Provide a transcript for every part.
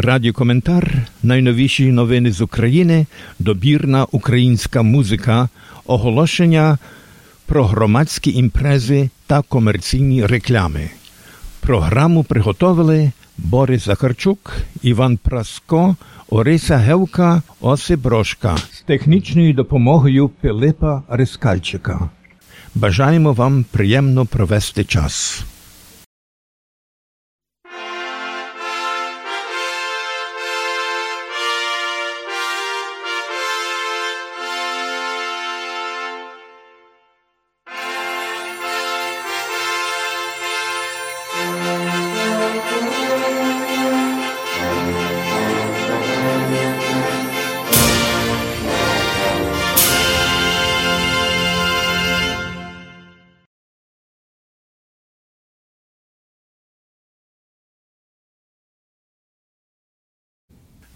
Радіокоментар, найновіші новини з України, добірна українська музика, оголошення про громадські імпрези та комерційні реклами. Програму приготовили Борис Захарчук, Іван Праско, Ориса Гевка, Осип Брошка з технічною допомогою Пилипа Рискальчика. Бажаємо вам приємно провести час.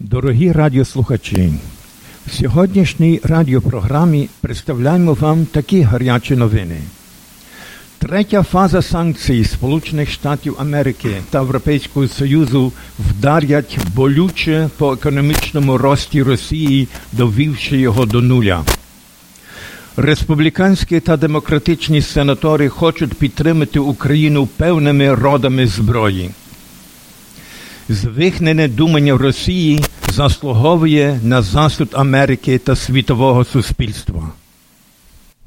Дорогі радіослухачі, в сьогоднішній радіопрограмі представляємо вам такі гарячі новини. Третя фаза санкцій Сполучених Штатів Америки та Європейського Союзу вдарять болюче по економічному рості Росії, довівши його до нуля. Республіканські та демократичні сенатори хочуть підтримати Україну певними родами зброї. Звихнене думання Росії заслуговує на засуд Америки та світового суспільства.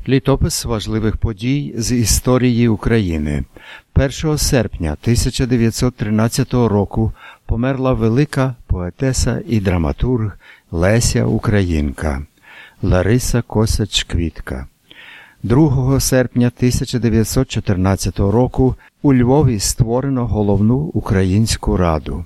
Літопис важливих подій з історії України. 1 серпня 1913 року померла велика поетеса і драматург Леся Українка Лариса Косач Квітка. 2 серпня 1914 року у Львові створено головну українську раду.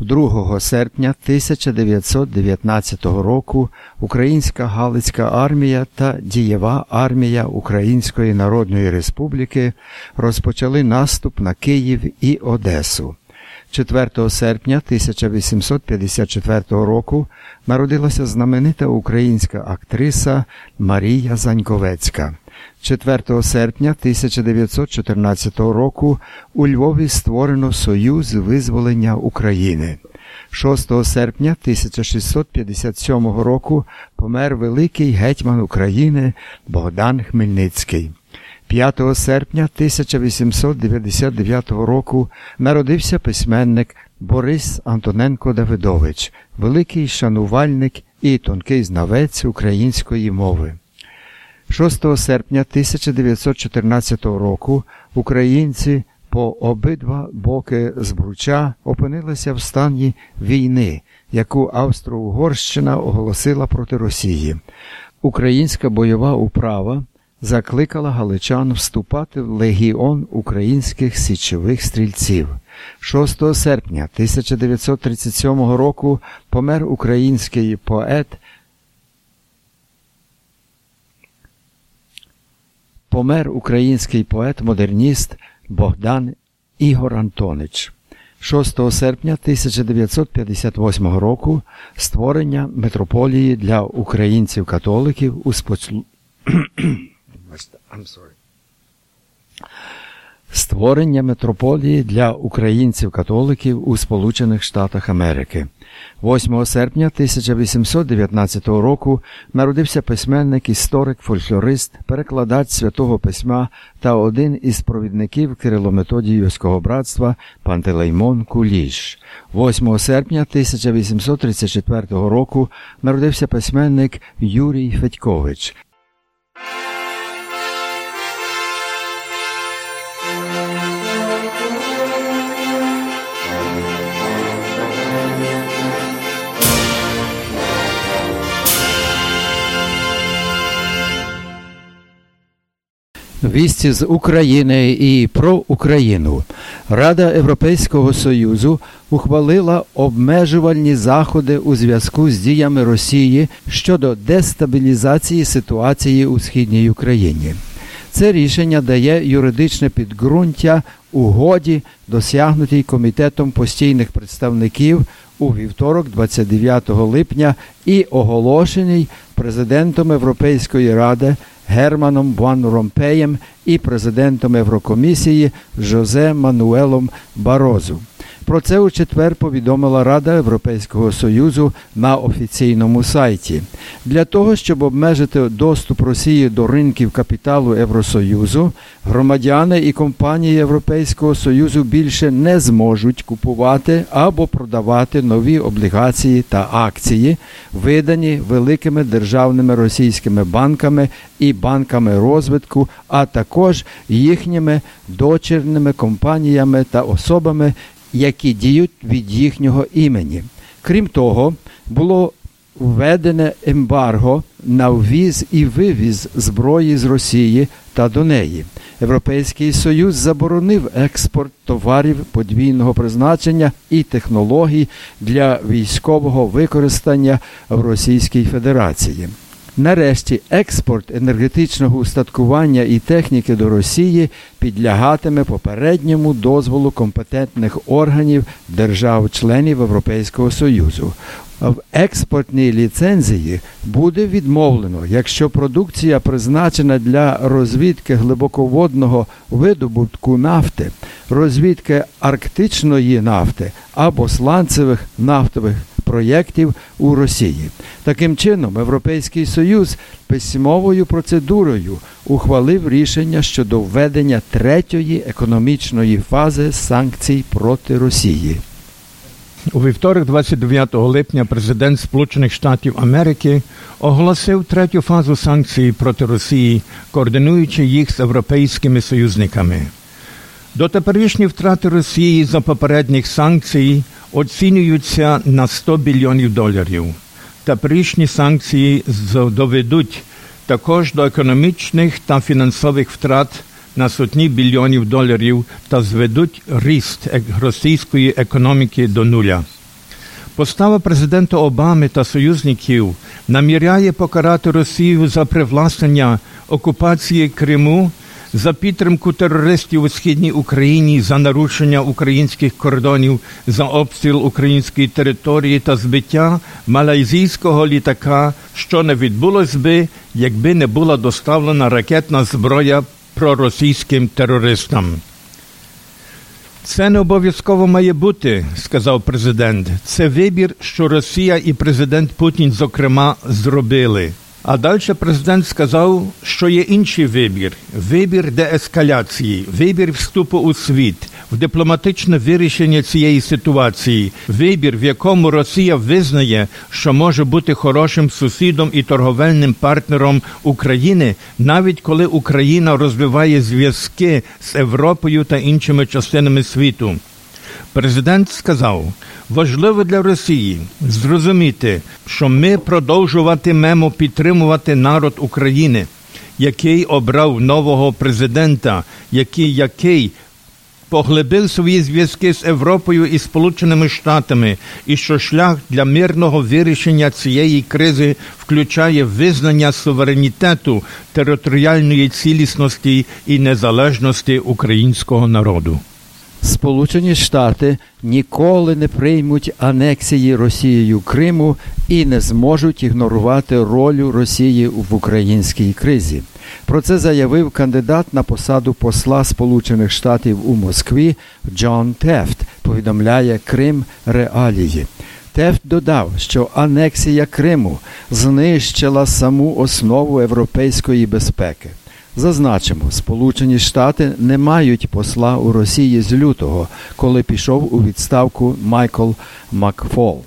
2 серпня 1919 року Українська Галицька армія та Дієва армія Української Народної Республіки розпочали наступ на Київ і Одесу. 4 серпня 1854 року народилася знаменита українська актриса Марія Заньковецька. 4 серпня 1914 року у Львові створено Союз визволення України. 6 серпня 1657 року помер великий гетьман України Богдан Хмельницький. 5 серпня 1899 року народився письменник Борис Антоненко Давидович, великий шанувальник і тонкий знавець української мови. 6 серпня 1914 року українці по обидва боки збруча опинилися в стані війни, яку Австро-Угорщина оголосила проти Росії. Українська бойова управа закликала галичан вступати в легіон українських січових стрільців. 6 серпня 1937 року помер український поет. Помер український поет-модерніст Богдан Ігор Антонич. 6 серпня 1958 року створення митрополії для українців-католиків у споцлу... Створення митрополії для українців-католиків у Сполучених Штатах Америки. 8 серпня 1819 року народився письменник, історик, фольклорист, перекладач святого письма та один із провідників Кирилометодіївського братства Пантелеймон Куліш. 8 серпня 1834 року народився письменник Юрій Федькович. Вісті з України і про Україну. Рада Європейського Союзу ухвалила обмежувальні заходи у зв'язку з діями Росії щодо дестабілізації ситуації у східній Україні. Це рішення дає юридичне підґрунтя угоді, досягнутій комітетом постійних представників у вівторок, 29 липня, і оголошеній президентом Європейської ради Германом Ван Ромпеєм і президентом Єврокомісії Жозе Мануелом Барозу. Про це у четвер повідомила Рада Європейського Союзу на офіційному сайті. Для того, щоб обмежити доступ Росії до ринків капіталу Євросоюзу, громадяни і компанії Європейського Союзу більше не зможуть купувати або продавати нові облігації та акції, видані великими державними російськими банками і банками розвитку, а також їхніми дочірними компаніями та особами які діють від їхнього імені. Крім того, було введене ембарго на ввіз і вивіз зброї з Росії та до неї. Європейський Союз заборонив експорт товарів подвійного призначення і технологій для військового використання в Російській Федерації. Нарешті експорт енергетичного устаткування і техніки до Росії підлягатиме попередньому дозволу компетентних органів держав-членів Європейського Союзу. В експортній ліцензії буде відмовлено, якщо продукція призначена для розвідки глибоководного видобутку нафти, розвідки арктичної нафти або сланцевих нафтових проєктів у Росії. Таким чином, Європейський Союз письмовою процедурою ухвалив рішення щодо введення третьої економічної фази санкцій проти Росії. У вівторок, 29 липня, президент Сполучених Штатів Америки оголосив третю фазу санкцій проти Росії, координуючи їх з європейськими союзниками. Дотеперішні втрати Росії за попередніх санкцій оцінюються на 100 мільйонів доларів. Теперішні санкції доведуть також до економічних та фінансових втрат на сотні мільйонів доларів та зведуть ріст російської економіки до нуля. Постава президента Обами та союзників наміряє покарати Росію за привласнення окупації Криму за підтримку терористів у східній Україні, за нарушення українських кордонів, за обстріл української території та збиття малайзійського літака, що не відбулось би, якби не була доставлена ракетна зброя проросійським терористам. Це не обов'язково має бути, сказав президент. Це вибір, що Росія і президент Путін, зокрема, зробили. А далі президент сказав, що є інший вибір: вибір деескаляції, вибір вступу у світ, в дипломатичне вирішення цієї ситуації, вибір, в якому Росія визнає, що може бути хорошим сусідом і торговельним партнером України, навіть коли Україна розвиває зв'язки з Європою та іншими частинами світу. Президент сказав, важливо для Росії зрозуміти, що ми продовжуватимемо підтримувати народ України, який обрав нового президента, який який поглибив свої зв'язки з Європою і Сполученими Штатами, і що шлях для мирного вирішення цієї кризи включає визнання суверенітету, територіальної цілісності і незалежності українського народу. Сполучені Штати ніколи не приймуть анексії Росією Криму і не зможуть ігнорувати роль Росії в українській кризі. Про це заявив кандидат на посаду посла Сполучених Штатів у Москві Джон Тефт. Повідомляє Крим Реалії. Тефт додав, що анексія Криму знищила саму основу європейської безпеки. Зазначимо, Сполучені Штати не мають посла у Росії з лютого, коли пішов у відставку Майкл Макфол.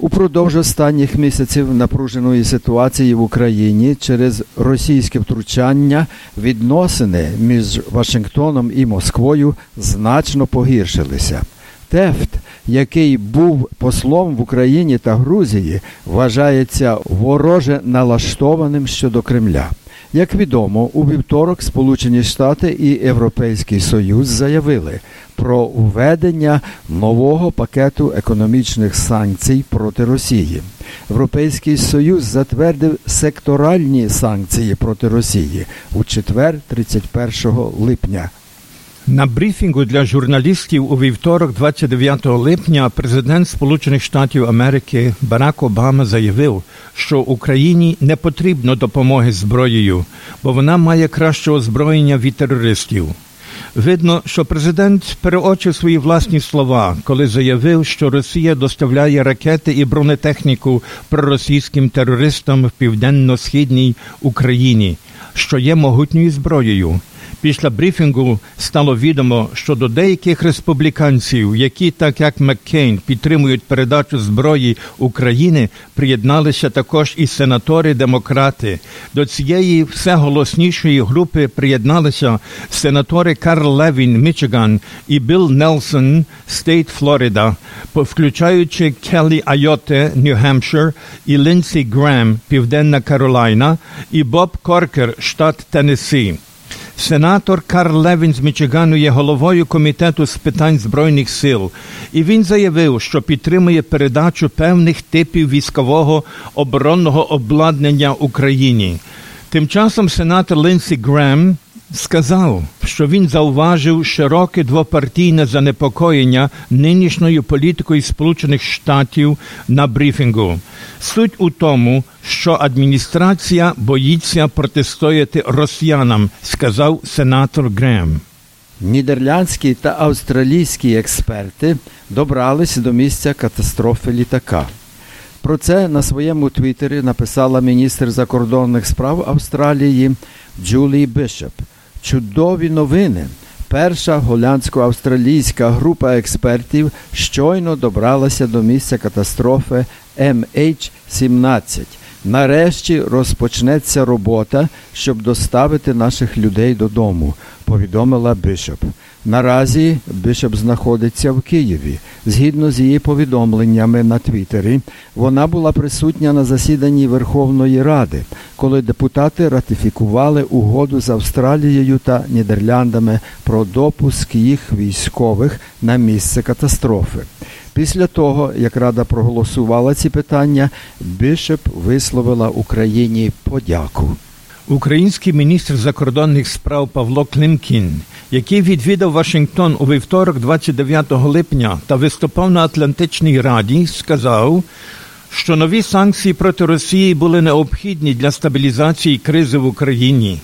Упродовж останніх місяців напруженої ситуації в Україні через російське втручання відносини між Вашингтоном і Москвою значно погіршилися. Тефт, який був послом в Україні та Грузії, вважається вороже налаштованим щодо Кремля. Як відомо, у вівторок Сполучені Штати і Європейський Союз заявили про введення нового пакету економічних санкцій проти Росії. Європейський Союз затвердив секторальні санкції проти Росії у четвер, 31 липня. На брифінгу для журналістів у вівторок, 29 липня, президент Сполучених Штатів Америки Барак Обама заявив, що Україні не потрібно допомоги зброєю, бо вона має краще озброєння від терористів. Видно, що президент переочив свої власні слова, коли заявив, що Росія доставляє ракети і бронетехніку проросійським терористам в південно-східній Україні, що є могутньою зброєю. Після брифінгу стало відомо, що до деяких республіканців, які, так як Маккейн, підтримують передачу зброї України, приєдналися також і сенатори-демократи. До цієї все голоснішої групи приєдналися сенатори Карл Левін, Мічиган і Білл Нелсон, State Флорида, включаючи Келлі Айоте, Нью-Гемпшир, і Лінсі Грем, Південна Каролайна, і Боб Коркер, штат Теннессі. Сенатор Карл Левін з Мічигану є головою комітету з питань збройних сил, і він заявив, що підтримує передачу певних типів військового оборонного обладнання Україні. Тим часом сенатор Лінсі Грем сказав, що він зауважив широке двопартійне занепокоєння нинішньою політикою Сполучених Штатів на брифінгу. Суть у тому, що адміністрація боїться протистояти росіянам, сказав сенатор Грем. Нідерландські та австралійські експерти добрались до місця катастрофи літака. Про це на своєму твіттері написала міністр закордонних справ Австралії Джулі Бішоп. Чудові новини. Перша голландсько-австралійська група експертів щойно добралася до місця катастрофи MH17. Нарешті розпочнеться робота, щоб доставити наших людей додому, повідомила Бишоп. Наразі Бишоп знаходиться в Києві. Згідно з її повідомленнями на Твіттері, вона була присутня на засіданні Верховної Ради, коли депутати ратифікували угоду з Австралією та Нідерландами про допуск їх військових на місце катастрофи. Після того, як Рада проголосувала ці питання, Бишоп висловила Україні подяку. Український міністр закордонних справ Павло Климкін, який відвідав Вашингтон у вівторок, 29 липня, та виступав на Атлантичній Раді, сказав, що нові санкції проти Росії були необхідні для стабілізації кризи в Україні.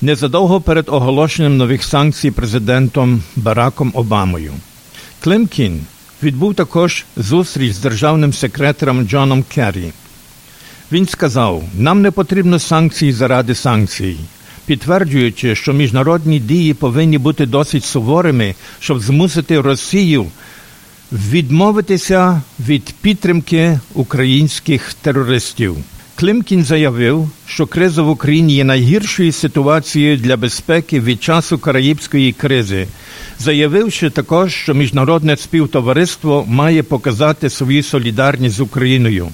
Незадовго перед оголошенням нових санкцій президентом Бараком Обамою. Климкін відбув також зустріч з державним секретарем Джоном Керрі. Він сказав: нам не потрібно санкції заради санкцій, підтверджуючи, що міжнародні дії повинні бути досить суворими, щоб змусити Росію відмовитися від підтримки українських терористів. Климкін заявив, що криза в Україні є найгіршою ситуацією для безпеки від часу Караїбської кризи, заявивши також, що міжнародне співтовариство має показати свою солідарність з Україною.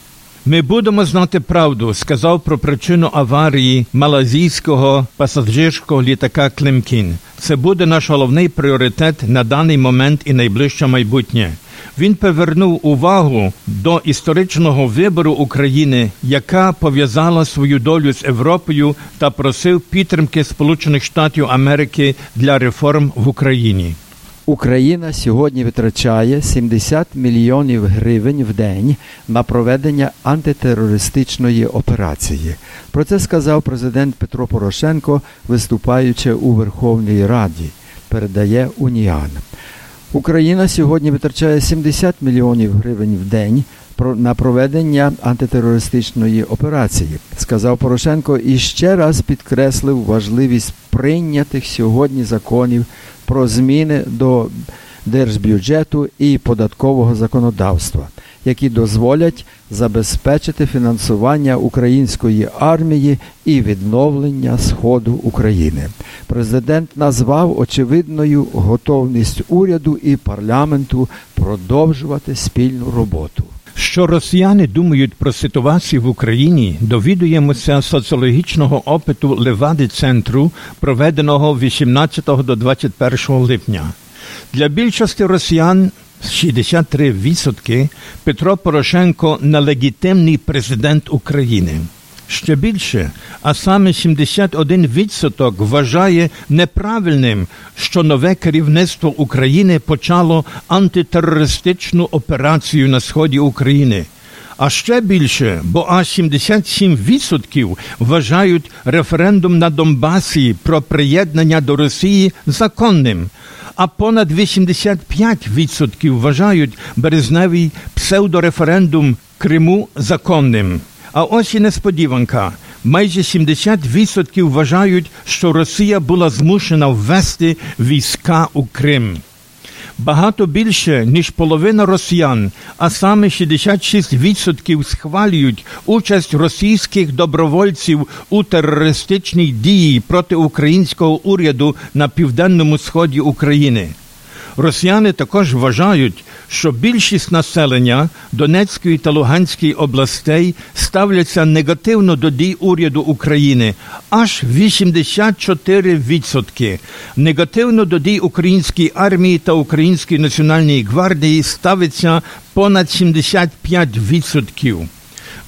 Ми будемо знати правду, сказав про причину аварії малазійського пасажирського літака Климкін. Це буде наш головний пріоритет на даний момент і найближче майбутнє. Він повернув увагу до історичного вибору України, яка пов'язала свою долю з Європою та просив підтримки Сполучених Штатів Америки для реформ в Україні. Україна сьогодні витрачає 70 мільйонів гривень в день на проведення антитерористичної операції. Про це сказав президент Петро Порошенко, виступаючи у Верховній Раді. Передає Уніан. Україна сьогодні витрачає 70 мільйонів гривень в день на проведення антитерористичної операції, сказав Порошенко і ще раз підкреслив важливість прийнятих сьогодні законів про зміни до держбюджету і податкового законодавства, які дозволять забезпечити фінансування української армії і відновлення Сходу України. Президент назвав очевидною готовність уряду і парламенту продовжувати спільну роботу. Що росіяни думають про ситуацію в Україні, довідуємося соціологічного опиту Левади центру, проведеного 18 до 21 липня. Для більшості росіян 63% Петро Порошенко нелегітимний президент України. Ще більше, а саме 71% вважає неправильним, що нове керівництво України почало антитерористичну операцію на сході України. А ще більше, бо аж 77% вважають референдум на Донбасі про приєднання до Росії законним, а понад 85% вважають березневий псевдореферендум Криму законним. А ось і несподіванка. Майже 70% вважають, що Росія була змушена ввести війська у Крим. Багато більше, ніж половина росіян, а саме 66% схвалюють участь російських добровольців у терористичній дії проти українського уряду на південному сході України. Росіяни також вважають, що більшість населення Донецької та Луганської областей ставляться негативно до дій уряду України, аж 84%. Негативно до дій української армії та Української національної гвардії ставиться понад 75%.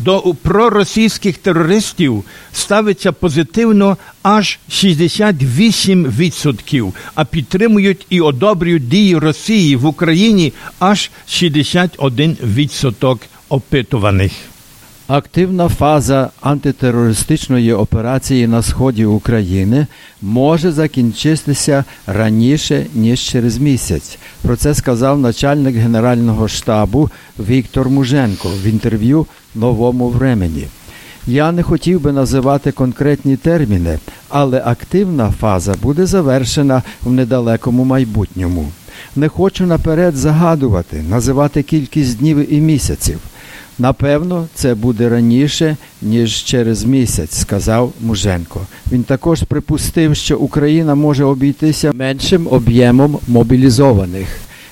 До проросійських терористів ставиться позитивно аж 68%, а підтримують і одобрюють дії Росії в Україні аж 61% опитуваних. Активна фаза антитерористичної операції на сході України може закінчитися раніше ніж через місяць. Про це сказав начальник Генерального штабу Віктор Муженко в інтерв'ю Новому времені. Я не хотів би називати конкретні терміни, але активна фаза буде завершена в недалекому майбутньому. Не хочу наперед загадувати, називати кількість днів і місяців. Напевно, це буде раніше, ніж через місяць, сказав Муженко. Він також припустив, що Україна може обійтися меншим об'ємом мобілізованих,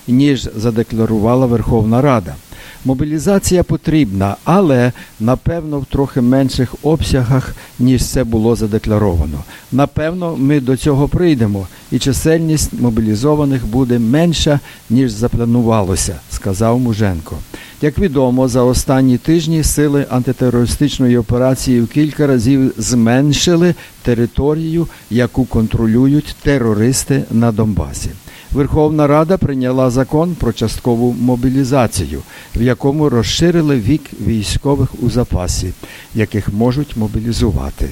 ніж задекларувала Верховна Рада. Мобілізація потрібна, але напевно в трохи менших обсягах, ніж це було задекларовано. Напевно, ми до цього прийдемо, і чисельність мобілізованих буде менша, ніж запланувалося, сказав Муженко. Як відомо, за останні тижні сили антитерористичної операції в кілька разів зменшили територію, яку контролюють терористи на Донбасі. Верховна Рада прийняла закон про часткову мобілізацію, в якому розширили вік військових у запасі, яких можуть мобілізувати.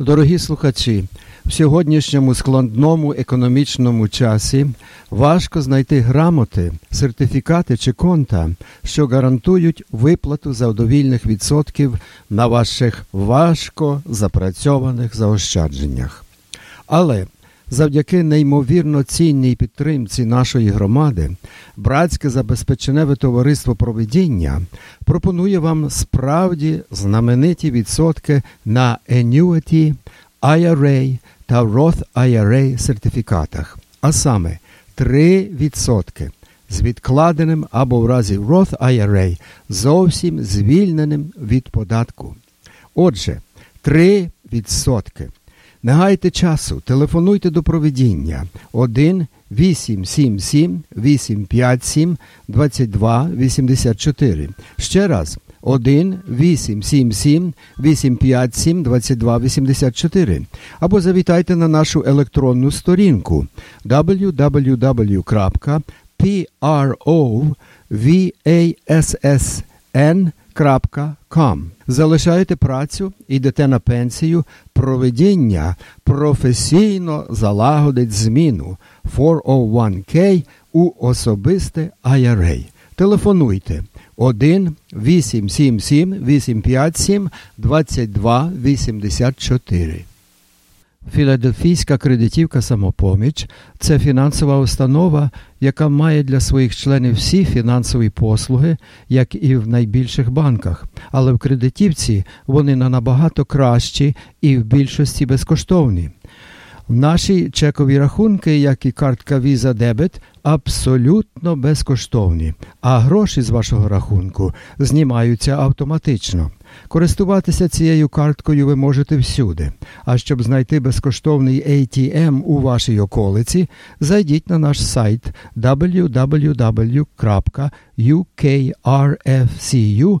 Дорогі слухачі, в сьогоднішньому складному економічному часі важко знайти грамоти, сертифікати чи конта, що гарантують виплату завдовільних відсотків на ваших важко запрацьованих заощадженнях. Але завдяки неймовірно цінній підтримці нашої громади, братське забезпеченеве товариство проведіння пропонує вам справді знамениті відсотки на Annuity, IRA та Roth IRA сертифікатах, а саме 3% з відкладеним або в разі Roth IRA зовсім звільненим від податку. Отже, 3%. Не гайте часу, телефонуйте до проведіння 1 877 857 22 84. Ще раз 1 877 857 22 84. Або завітайте на нашу електронну сторінку www.provassn.com. Залишаєте працю, йдете на пенсію, проведіння професійно залагодить зміну 401k у особисте IRA. Телефонуйте 1 877 857 22 84. Філадельфійська кредитівка самопоміч це фінансова установа, яка має для своїх членів всі фінансові послуги, як і в найбільших банках. Але в кредитівці вони на набагато кращі і в більшості безкоштовні. Наші чекові рахунки, як і картка Visa Debit, абсолютно безкоштовні, а гроші з вашого рахунку знімаються автоматично. Користуватися цією карткою ви можете всюди. А щоб знайти безкоштовний ATM у вашій околиці, зайдіть на наш сайт www.ukrfcu.com.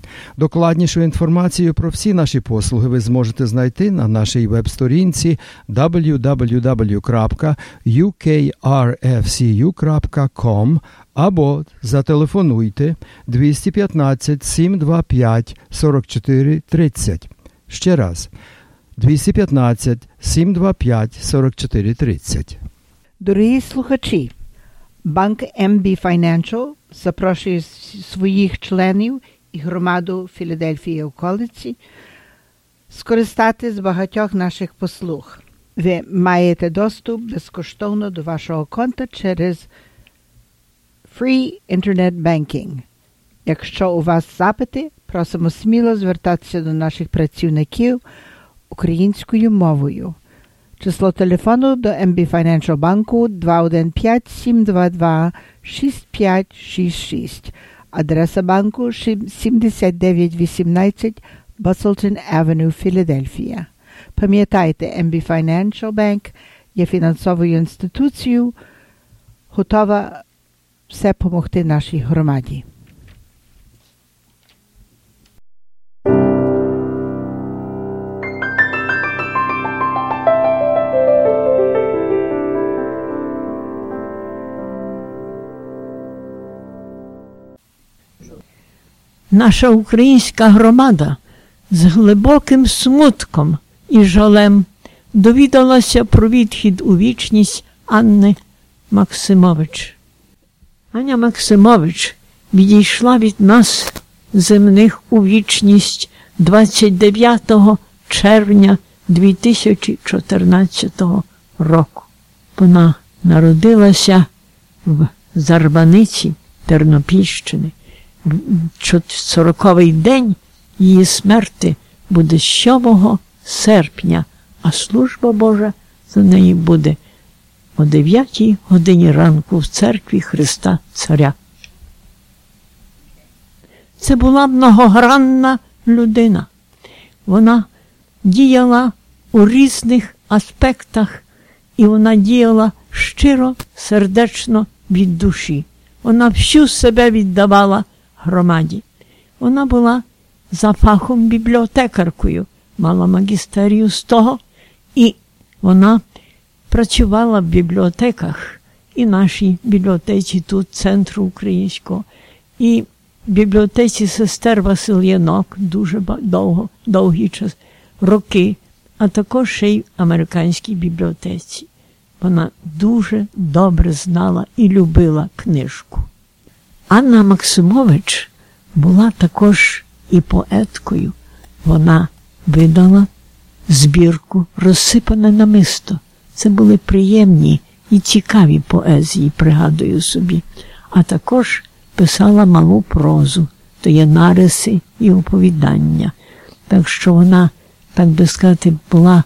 Докладнішу інформацію про всі наші послуги ви зможете знайти на нашій веб-сторінці www.ukrfcu.com або зателефонуйте 215 725 44 30. Ще раз 215 725 44 30. Дорогі слухачі, банк MB Financial запрошує своїх членів і громаду Філадельфії околиці скористати з багатьох наших послуг. Ви маєте доступ безкоштовно до вашого конта через Free Internet Banking. Якщо у вас запити, просимо сміло звертатися до наших працівників українською мовою. Число телефону до MB Financial банку 215 722 6566. Адреса банку 7918 Busselton Avenue, Філадельфія. Пам'ятайте, MB Financial Bank є фінансовою інституцією, готова все допомогти нашій громаді. Наша українська громада з глибоким смутком і жалем довідалася про відхід у вічність Анни Максимович. Аня Максимович відійшла від нас земних у вічність 29 червня 2014 року. Вона народилася в Зарбаниці Тернопільщини. 40-й день її смерти буде 7 серпня, а служба Божа за неї буде о 9 годині ранку в церкві Христа Царя. Це була многогранна людина. Вона діяла у різних аспектах, і вона діяла щиро, сердечно від душі. Вона всю себе віддавала громаді. Вона була за фахом бібліотекаркою, мала магістерію з того, і вона працювала в бібліотеках і нашій бібліотеці тут, центру українського, і в бібліотеці сестер Васильянок дуже довго, довгий час, роки, а також ще й в американській бібліотеці. Вона дуже добре знала і любила книжку. Анна Максимович була також і поеткою. Вона видала збірку розсипане намисто. Це були приємні і цікаві поезії, пригадую собі, а також писала малу прозу, то є нариси і оповідання. Так що вона, так би сказати, була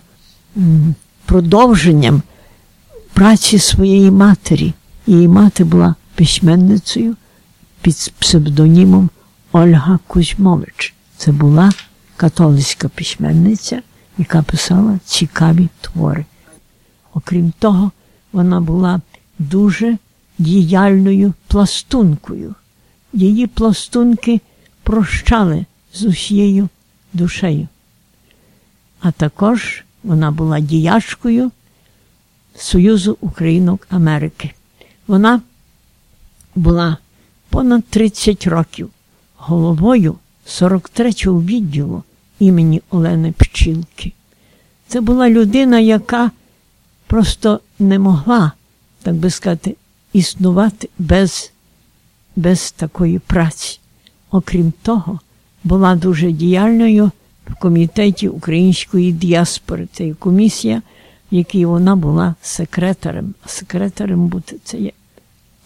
продовженням праці своєї матері. Її мати була письменницею під псевдонімом Ольга Кузьмович. Це була католицька письменниця, яка писала цікаві твори. Окрім того, вона була дуже діяльною пластункою. Її пластунки прощали з усією душею. А також вона була діячкою Союзу Українок Америки. Вона була понад 30 років головою 43-го відділу імені Олени Пчілки. Це була людина, яка просто не могла, так би сказати, існувати без, без такої праці. Окрім того, була дуже діяльною в комітеті української діаспори. Це є комісія, в якій вона була секретарем. А секретарем бути це є,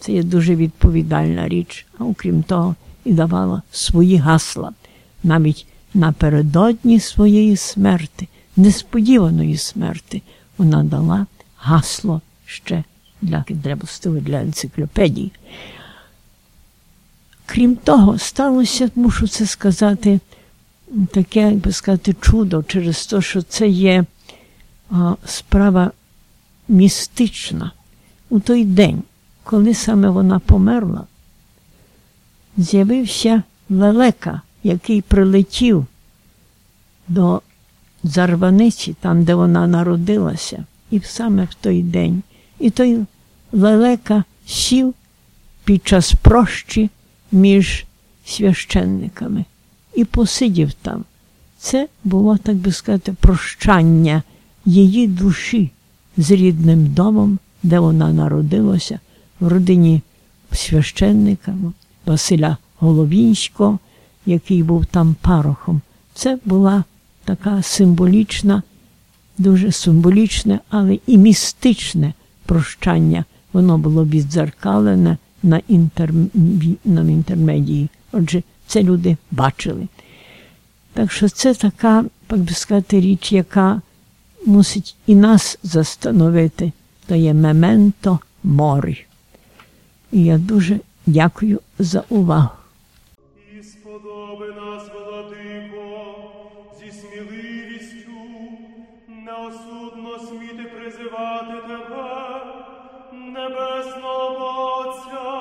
це є дуже відповідальна річ. А окрім того, і давала свої гасла навіть напередодні своєї смерти, несподіваної смерти, вона дала гасло ще для треба для енциклопедії. Крім того, сталося, мушу це сказати, таке, як би сказати, чудо через те, що це є справа містична. У той день, коли саме вона померла, з'явився лелека, який прилетів до Зарваниці, там, де вона народилася, і саме в той день. І той лелека сів під час прощі між священниками і посидів там. Це було, так би сказати, прощання її душі з рідним домом, де вона народилася, в родині священника Василя Головінського, який був там парохом. Це була така символічна, дуже символічне, але і містичне прощання. Воно було віддзеркалене на, інтер... на інтермедії. Отже, це люди бачили. Так що це така, так би сказати, річ, яка мусить і нас застановити, то є мементо морі. І я дуже дякую за увагу. І сподоби нас, владико, зі сміливістю неосудно сміти призивати тебе, небесного Отця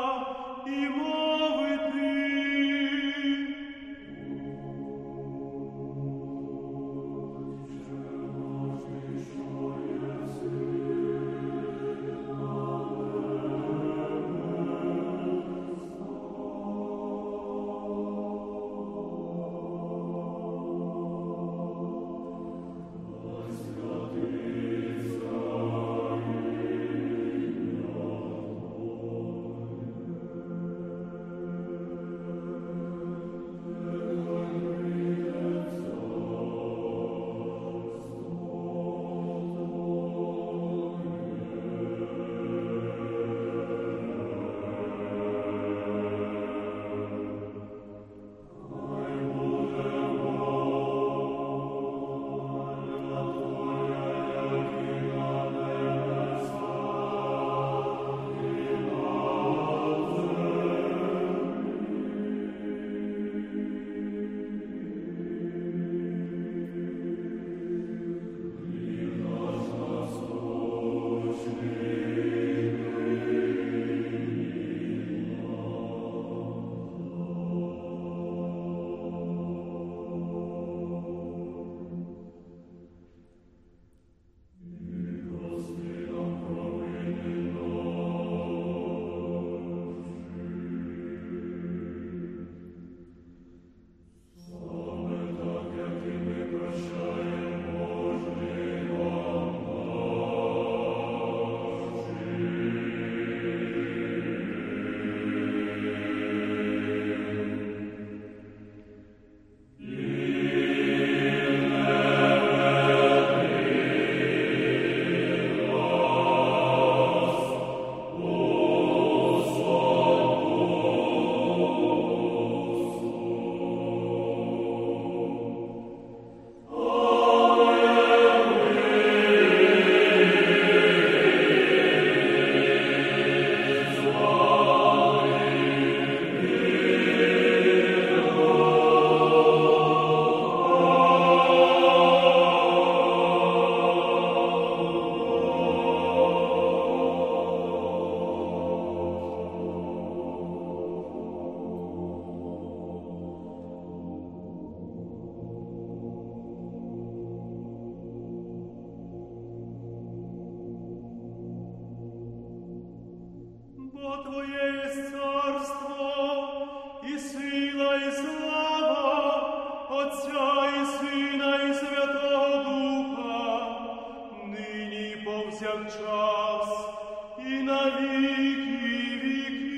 всяк in и навеки веков.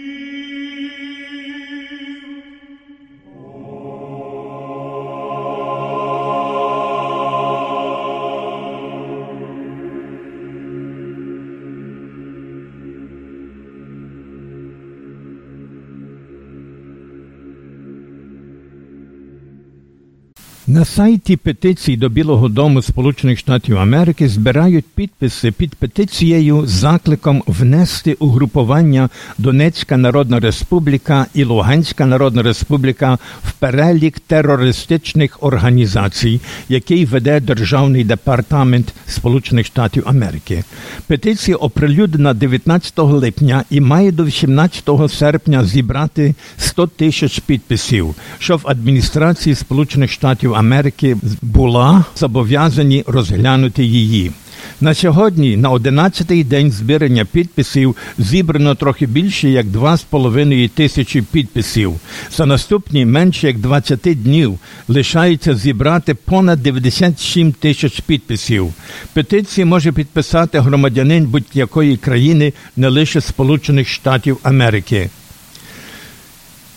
Сайті петицій до Білого Дому Сполучених Штатів Америки збирають підписи під петицією з закликом внести угрупування Донецька Народна Республіка і Луганська Народна Республіка в перелік терористичних організацій, який веде Державний департамент Сполучених Штатів Америки. Петиція оприлюднена 19 липня і має до 18 серпня зібрати 100 тисяч підписів, що в адміністрації Сполучених Штатів Америки була зобов'язані розглянути її. На сьогодні, на 11-й день збирання підписів, зібрано трохи більше як 2,5 тисячі підписів. За наступні менше як 20 днів лишається зібрати понад 97 тисяч підписів. Петиції може підписати громадянин будь-якої країни, не лише Сполучених Штатів Америки.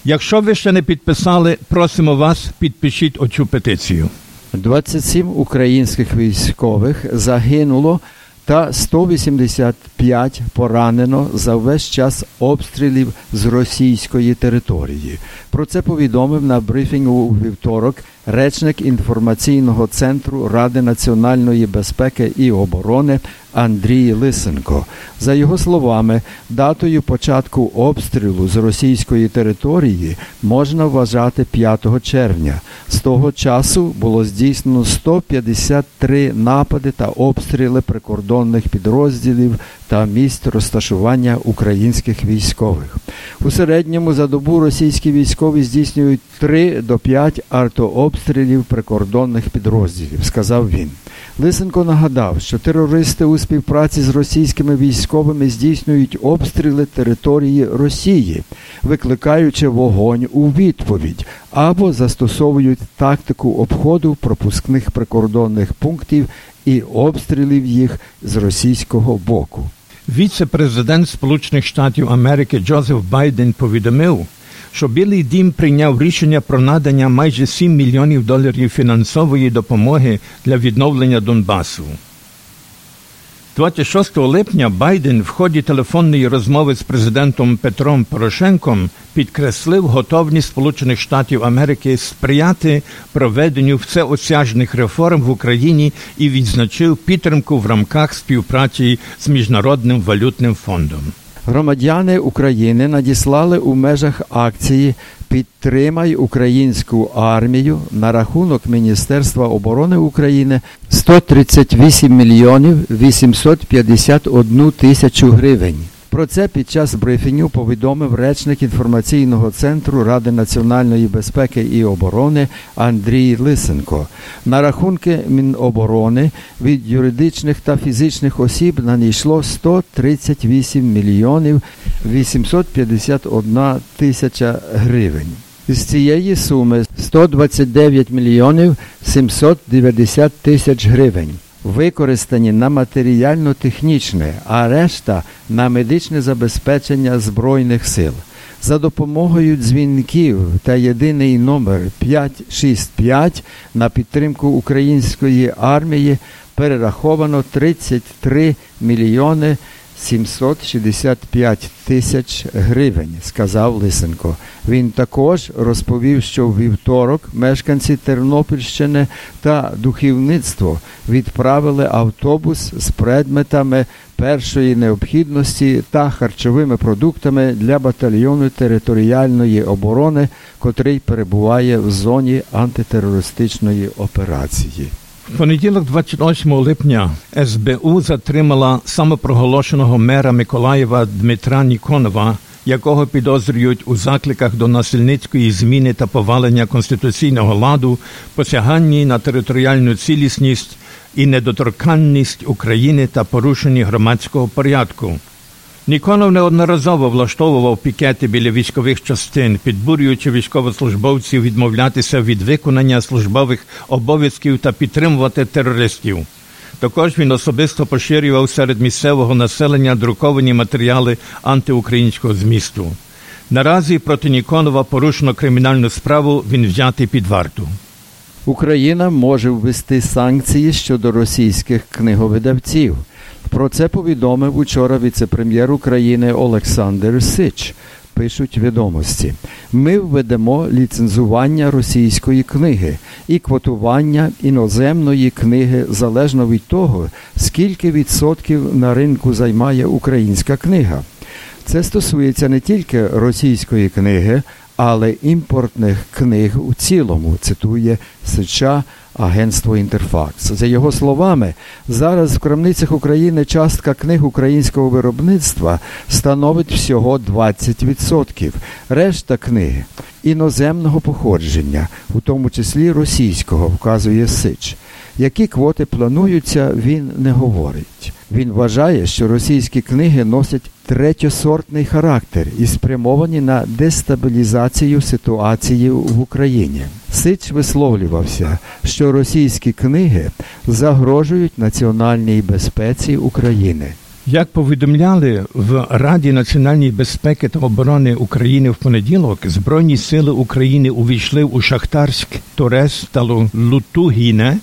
Якщо ви ще не підписали, просимо вас, підпишіть оцю петицію. 27 українських військових загинуло та 185 поранено за весь час обстрілів з російської території. Про це повідомив на брифінгу у вівторок речник інформаційного центру Ради національної безпеки і оборони Андрій Лисенко. За його словами, датою початку обстрілу з російської території можна вважати 5 червня. З того часу було здійснено 153 напади та обстріли прикордонних підрозділів та місць розташування українських військових. У середньому за добу російські військові здійснюють 3 до 5 артообстрілів прикордонних підрозділів, сказав він. Лисенко нагадав, що терористи у співпраці з російськими військовими здійснюють обстріли території Росії, викликаючи вогонь у відповідь або застосовують тактику обходу пропускних прикордонних пунктів і обстрілів їх з російського боку. Віце-президент Сполучених Штатів Америки Джозеф Байден повідомив, що Білий Дім прийняв рішення про надання майже 7 мільйонів доларів фінансової допомоги для відновлення Донбасу. 26 липня Байден в ході телефонної розмови з президентом Петром Порошенком підкреслив готовність Сполучених Штатів Америки сприяти проведенню всеосяжних реформ в Україні і відзначив підтримку в рамках співпраці з Міжнародним валютним фондом. Громадяни України надіслали у межах акції Підтримай українську армію на рахунок Міністерства оборони України 138 мільйонів 851 тисячу гривень. Про це під час брифінгу повідомив речник інформаційного центру Ради національної безпеки і оборони Андрій Лисенко. На рахунки Міноборони від юридичних та фізичних осіб надійшло 138 мільйонів 851 тисяча гривень. З цієї суми 129 мільйонів 790 тисяч гривень використані на матеріально-технічне, а решта на медичне забезпечення Збройних сил. За допомогою дзвінків та єдиний номер 565 на підтримку української армії перераховано 33 мільйони 765 тисяч гривень, сказав Лисенко. Він також розповів, що в вівторок мешканці Тернопільщини та духовництво відправили автобус з предметами першої необхідності та харчовими продуктами для батальйону територіальної оборони, котрий перебуває в зоні антитерористичної операції. Понеділок, 28 липня, СБУ затримала самопроголошеного мера Миколаєва Дмитра Ніконова, якого підозрюють у закликах до насильницької зміни та повалення конституційного ладу, посяганні на територіальну цілісність і недоторканність України та порушенні громадського порядку. Ніконов неодноразово влаштовував пікети біля військових частин, підбурюючи військовослужбовців відмовлятися від виконання службових обов'язків та підтримувати терористів. Також він особисто поширював серед місцевого населення друковані матеріали антиукраїнського змісту. Наразі проти Ніконова порушено кримінальну справу. Він взятий під варту. Україна може ввести санкції щодо російських книговидавців. Про це повідомив учора віце-прем'єр України Олександр Сич. Пишуть відомості. Ми введемо ліцензування російської книги і квотування іноземної книги залежно від того, скільки відсотків на ринку займає українська книга. Це стосується не тільки російської книги, але імпортних книг у цілому, цитує США агентство Інтерфакс. За його словами, зараз в крамницях України частка книг українського виробництва становить всього 20%. Решта книги іноземного походження, у тому числі російського, вказує Сич. Які квоти плануються, він не говорить. Він вважає, що російські книги носять третьосортний характер і спрямовані на дестабілізацію ситуації в Україні. Сич висловлювався, що російські книги загрожують національній безпеці України. Як повідомляли в Раді національної безпеки та оборони України в понеділок, Збройні сили України увійшли у Шахтарськ, Торес та Лутугіне,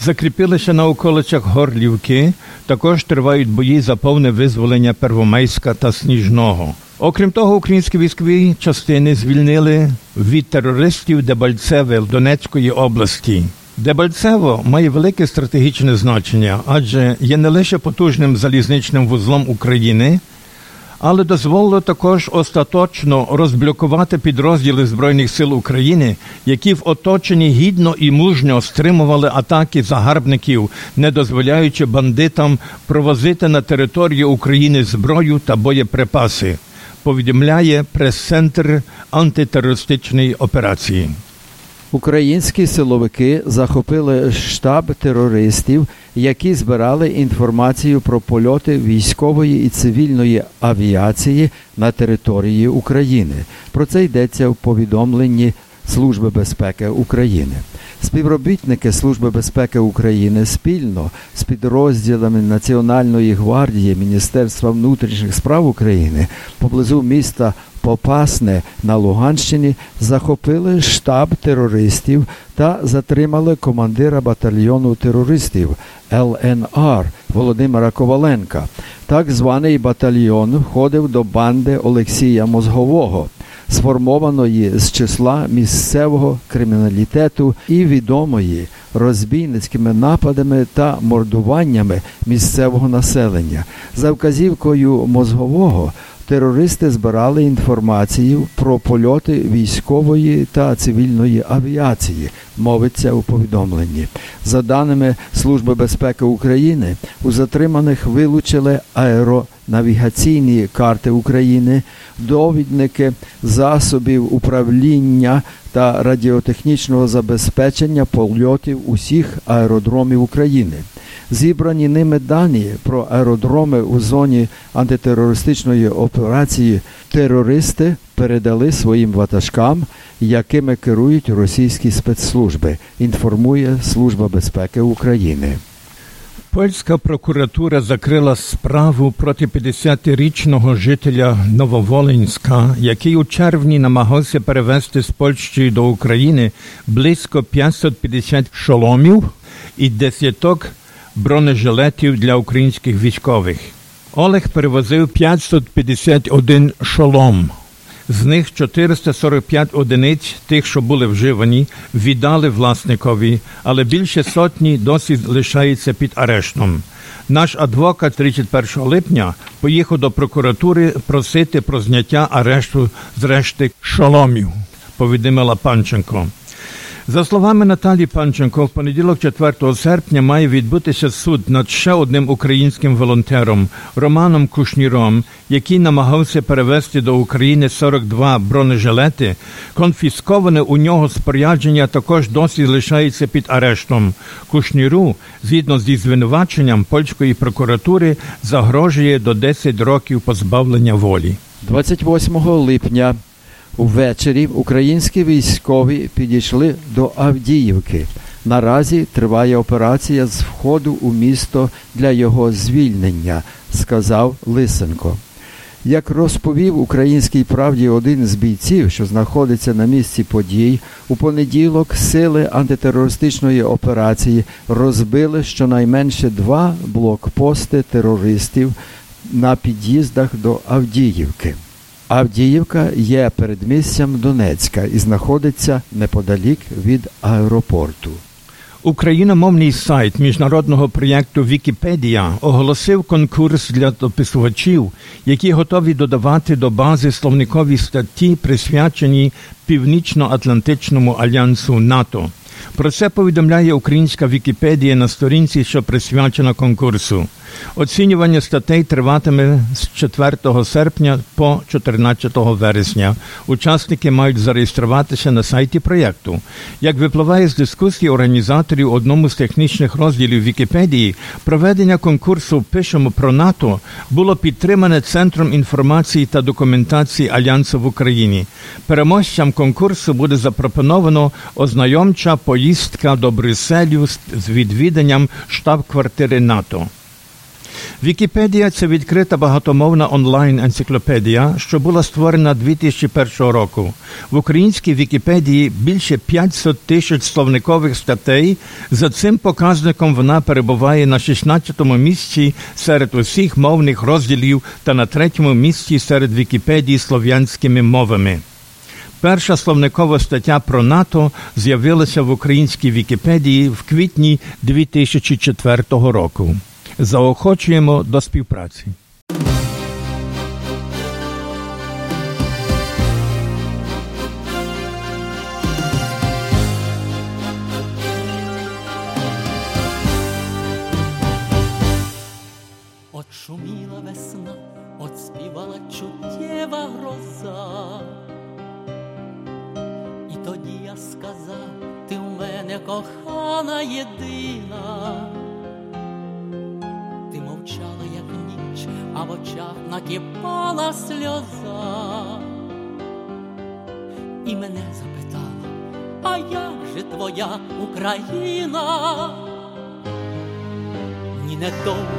закріпилися на околицях Горлівки. Також тривають бої за повне визволення Первомайська та Сніжного. Окрім того, українські військові частини звільнили від терористів Дебальцеве Донецької області. Дебальцево має велике стратегічне значення, адже є не лише потужним залізничним вузлом України, але дозволило також остаточно розблокувати підрозділи Збройних сил України, які в оточенні гідно і мужньо стримували атаки загарбників, не дозволяючи бандитам провозити на територію України зброю та боєприпаси. Повідомляє прес-центр антитерористичної операції. Українські силовики захопили штаб терористів, які збирали інформацію про польоти військової і цивільної авіації на території України. Про це йдеться в повідомленні Служби безпеки України. Співробітники Служби безпеки України спільно з підрозділами Національної гвардії Міністерства внутрішніх справ України поблизу міста Попасне на Луганщині захопили штаб терористів та затримали командира батальйону терористів ЛНР Володимира Коваленка. Так званий батальйон входив до банди Олексія Мозгового сформованої з числа місцевого криміналітету і відомої розбійницькими нападами та мордуваннями місцевого населення. За вказівкою мозгового терористи збирали інформацію про польоти військової та цивільної авіації, мовиться у повідомленні. За даними Служби безпеки України, у затриманих вилучили аеронавігаційні карти України, довідники засобів управління та радіотехнічного забезпечення польотів усіх аеродромів України. Зібрані ними дані про аеродроми у зоні антитерористичної операції терористи передали своїм ватажкам, якими керують російські спецслужби. Інформує Служба безпеки України. Польська прокуратура закрила справу проти 50-річного жителя Нововолинська, який у червні намагався перевезти з Польщі до України близько 550 шоломів і десяток бронежилетів для українських військових. Олег перевозив 551 шолом. З них 445 одиниць тих, що були вживані, віддали власникові, але більше сотні досі лишаються під арештом. Наш адвокат 31 липня поїхав до прокуратури просити про зняття арешту з решти шоломів, повідомила Панченко. За словами Наталі Панченко, в понеділок, 4 серпня, має відбутися суд над ще одним українським волонтером Романом Кушніром, який намагався перевезти до України 42 бронежилети. Конфісковане у нього спорядження також досі лишається під арештом. Кушніру, згідно зі звинуваченням польської прокуратури, загрожує до 10 років позбавлення волі. 28 липня Увечері українські військові підійшли до Авдіївки. Наразі триває операція з входу у місто для його звільнення, сказав Лисенко. Як розповів українській правді один з бійців, що знаходиться на місці подій, у понеділок сили антитерористичної операції розбили щонайменше два блокпости терористів на під'їздах до Авдіївки. Авдіївка є передмістям Донецька і знаходиться неподалік від аеропорту. Україномовний сайт міжнародного проєкту Вікіпедія оголосив конкурс для дописувачів, які готові додавати до бази словникові статті, присвячені Північно-Атлантичному альянсу НАТО. Про це повідомляє українська Вікіпедія на сторінці, що присвячена конкурсу. Оцінювання статей триватиме з 4 серпня по 14 вересня. Учасники мають зареєструватися на сайті проєкту. Як випливає з дискусії організаторів одному з технічних розділів Вікіпедії, проведення конкурсу Пишемо про НАТО було підтримане Центром інформації та документації Альянсу в Україні. Переможцям конкурсу буде запропоновано ознайомча поїздка до Брюсселю з відвіданням штаб-квартири НАТО. Вікіпедія це відкрита багатомовна онлайн-енциклопедія, що була створена 2001 року. В українській Вікіпедії більше 500 тисяч словникових статей. За цим показником вона перебуває на 16-му місці серед усіх мовних розділів та на третьому місці серед Вікіпедії слов'янськими мовами. Перша словникова стаття про НАТО з'явилася в українській Вікіпедії в квітні 2004 року. Заохочуємо до співпраці.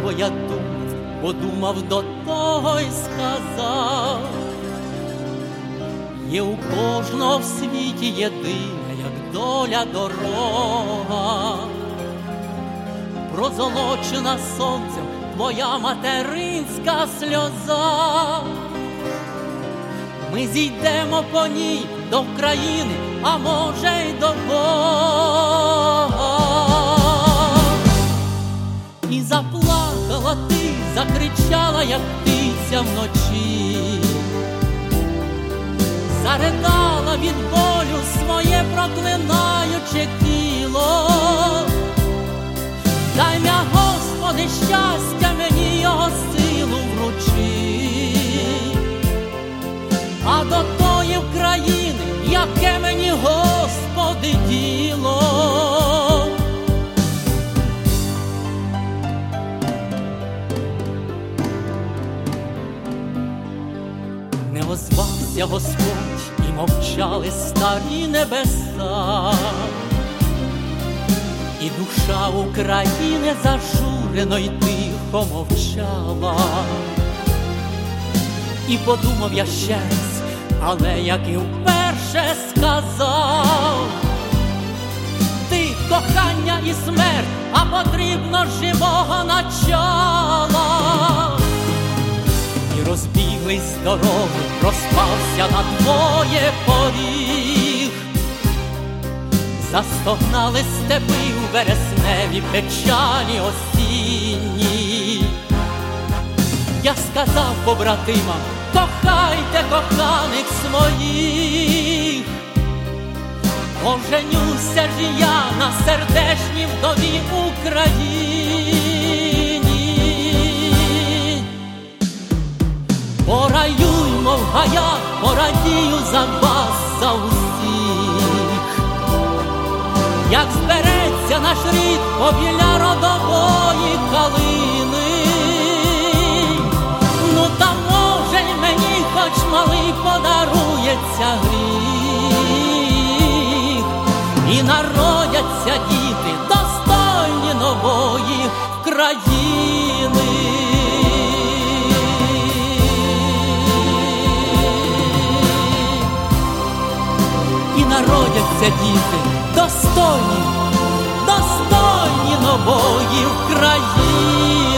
Недовго я думав, подумав до того й сказав. Є у кожного в світі єдина, як доля дорога, прозолочена сонцем твоя материнська сльоза. Ми зійдемо по ній до України, а може й до Бога. Заплакала ти, закричала, як птиця вночі, заридала від болю своє проклинаюче тіло. Дай мя, Господи, щастя мені його силу вручи, а до тої України, яке мені, Господи, діло. Озвався Господь і мовчали старі небеса, і душа України зажурено й тихо мовчала. І подумав я ще раз, але як і вперше сказав, ти кохання і смерть, а потрібно живого начала розбіглись дороги, розпався на твоє поріг, застогнали степи у вересневі печалі осінні. Я сказав побратимам, кохайте коханих своїх, оженюся ж я на сердешній вдові Україні. Пораюймо в гаях, порадію за вас, за усіх, як збереться наш рід побіля родової калини, ну та може й мені хоч малий подарується гріх, і народяться діти достойні нової країни. Народяться діти достойні, достойні нової України.「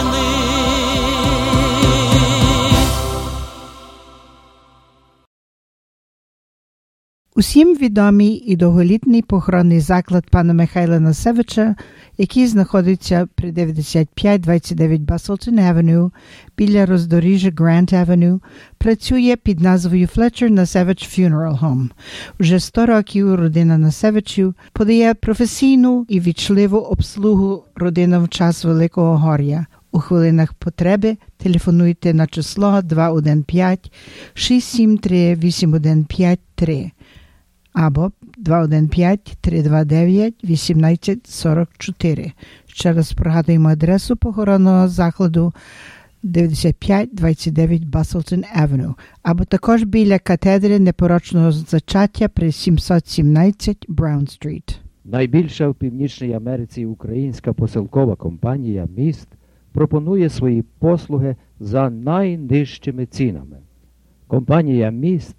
Усім відомий і довголітний похоронний заклад пана Михайла Насевича, який знаходиться при 9529 Баслтон Авеню біля роздоріжжя Грант Авеню, працює під назвою Fletcher Насевич Funeral Home. Вже 100 років родина Насевичів подає професійну і вічливу обслугу родинам в час Великого Гор'я. У хвилинах потреби телефонуйте на число 215 673 8153 або 215-329-1844. Ще раз пригадуємо адресу похоронного закладу 9529 Bustleton Avenue, або також біля катедри непорочного зачаття при 717 Brown Street. Найбільша в Північній Америці українська посилкова компанія Міст пропонує свої послуги за найнижчими цінами. Компанія Міст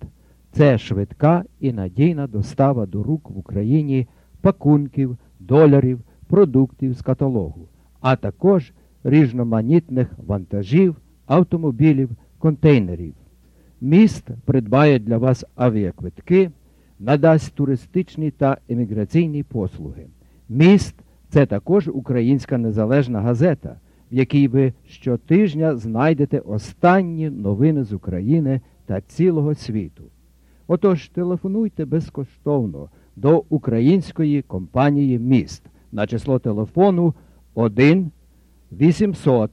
це швидка і надійна достава до рук в Україні пакунків, доларів, продуктів з каталогу, а також різноманітних вантажів, автомобілів, контейнерів. Міст придбає для вас авіаквитки, надасть туристичні та еміграційні послуги. Міст це також українська незалежна газета, в якій ви щотижня знайдете останні новини з України та цілого світу. Отож, телефонуйте безкоштовно до української компанії Міст на число телефону 1 800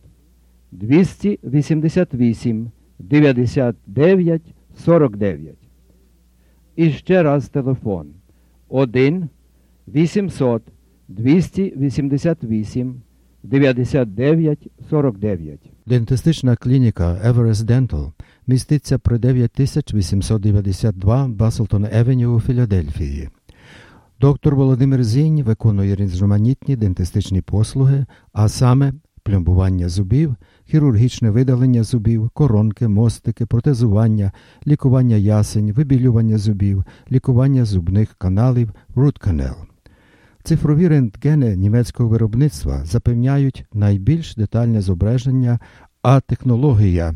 288 99 49. І ще раз телефон 1 800 288 99 49. Дентистична клініка Everest Dental міститься при 9892 Баслтон Евеню у Філадельфії. Доктор Володимир Зінь виконує різноманітні дентистичні послуги, а саме пломбування зубів, хірургічне видалення зубів, коронки, мостики, протезування, лікування ясень, вибілювання зубів, лікування зубних каналів, canal. Цифрові рентгени німецького виробництва запевняють найбільш детальне зображення, а технологія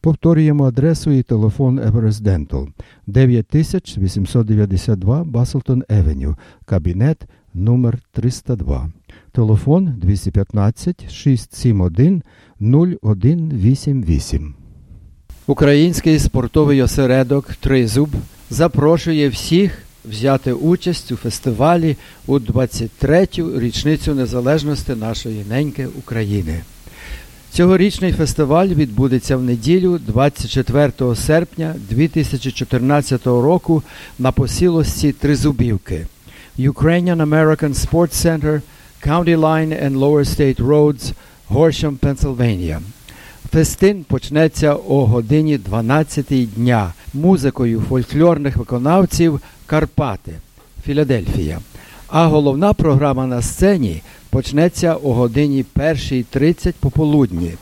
Повторюємо адресу і телефон Everest 9892 Баслтон Евеню, кабінет номер 302 Телефон 215 671 0188. Український спортовий осередок Тризуб запрошує всіх взяти участь у фестивалі у 23-ю річницю незалежності нашої неньки України. Цьогорічний фестиваль відбудеться в неділю 24 серпня 2014 року на посілості Тризубівки. Ukrainian American Sports Center, County Line and Lower State Roads, Horsham, Pennsylvania. Фестин почнеться о годині 12 дня музикою фольклорних виконавців Карпати, Філадельфія. А головна програма на сцені почнеться о годині 1.30 пополудні,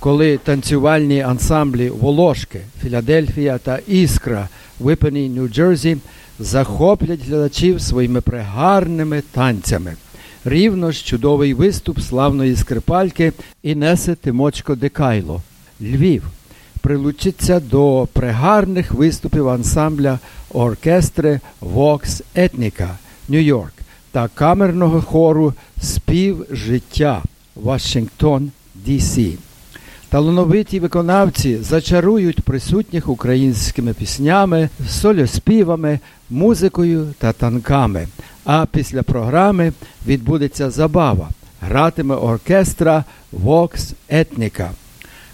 коли танцювальні ансамблі Волошки, Філадельфія та Іскра Випені, Нью-Джерсі захоплять глядачів своїми пригарними танцями. Рівно ж чудовий виступ славної скрипальки Інеси Тимочко Декайло. Львів прилучиться до пригарних виступів ансамбля оркестри Vox Etnica Нью-Йорк та камерного хору Спів життя Вашингтон, D.C. Талановиті виконавці зачарують присутніх українськими піснями, сольоспівами, музикою та танками. А після програми відбудеться забава, гратиме оркестра Vox Етніка.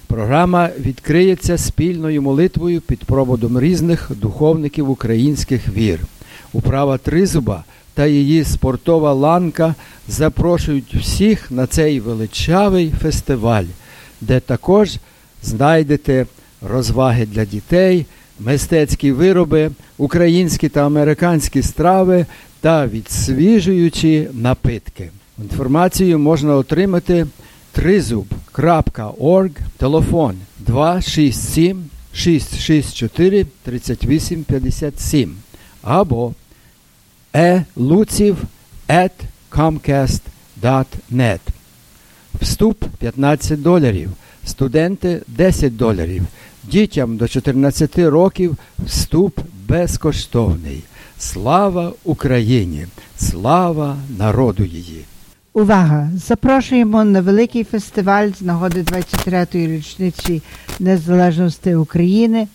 Програма відкриється спільною молитвою під проводом різних духовників українських вір. Управа Тризуба та її спортова ланка запрошують всіх на цей величавий фестиваль, де також знайдете розваги для дітей, мистецькі вироби, українські та американські страви та відсвіжуючі напитки. Інформацію можна отримати тризуб.орг, телефон 267 664 3857 або eluciv at comcast.net. Вступ 15 доларів, студенти 10 доларів. Дітям до 14 років вступ безкоштовний. Слава Україні! Слава народу її! Увага! Запрошуємо на великий фестиваль з нагоди 23-ї річниці Незалежності України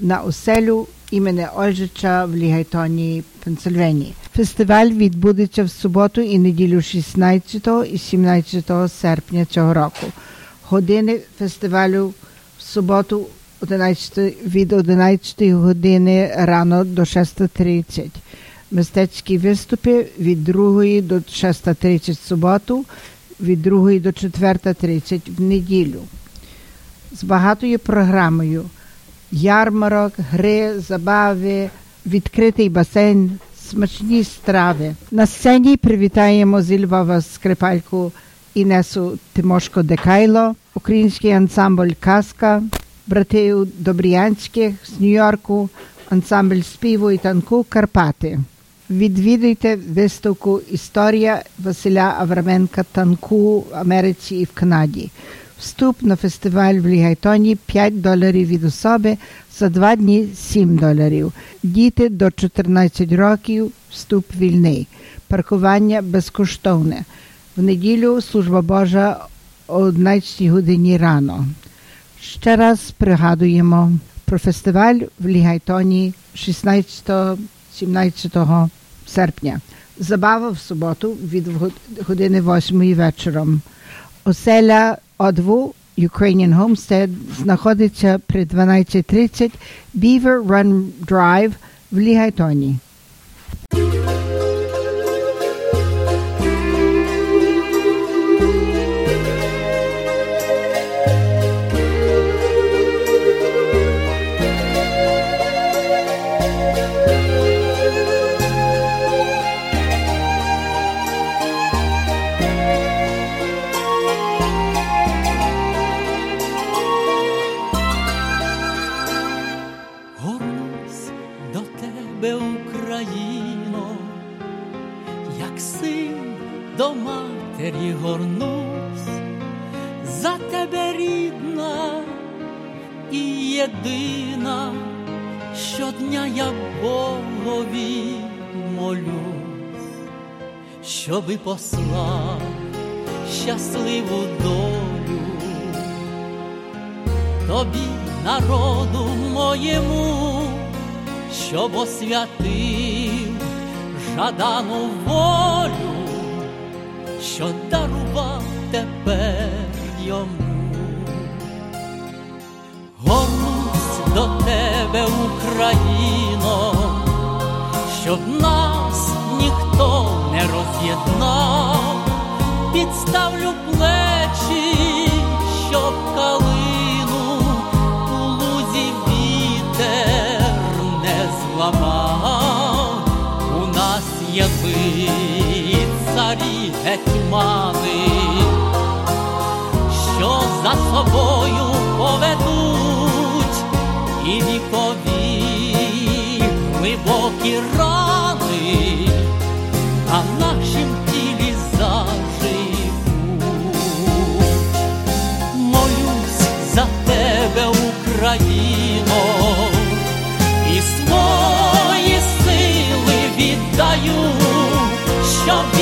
на оселю імені Ольжича в Лігайтоні, Пенсильванії. Фестиваль відбудеться в суботу і неділю 16 і 17 серпня цього року. Години фестивалю в суботу 11, від 11 години рано до 6.30. Мистецькі виступи від 2 до 6.30 в суботу, від 2 до 4.30 в неділю. З багатою програмою ярмарок, гри, забави, відкритий басейн, смачні страви. На сцені привітаємо зі Львова скрипальку Інесу Тимошко Декайло, український ансамбль Казка, братів Добріянських з Нью-Йорку, ансамбль співу і танку Карпати. Відвідуйте виставку Історія Василя Авраменка танку в Америці і в Канаді. Вступ на фестиваль в Лігайтоні 5 доларів від особи, за два дні 7 доларів. Діти до 14 років вступ вільний. Паркування безкоштовне. В неділю служба Божа о 11 годині рано. Ще раз пригадуємо про фестиваль в Лігайтоні 16-17 серпня. Забава в суботу від години 8 вечором. Оселя Одву Ukrainian Homestead знаходиться при 12.30 Beaver Run Drive в Лігайтоні. Тебе, Україно, як син до матері горнусь, за тебе рідна і єдина, щодня я Богові молюсь, щоби послав щасливу долю тобі, народу моєму, щоб освятив жадану волю, що дарував тепер йому. Горнусь до тебе, Україно, щоб нас ніхто не роз'єднав, підставлю плечі, щоб калину нас царі гетьмани, що за собою поведуть. І вікові глибокі рани щоб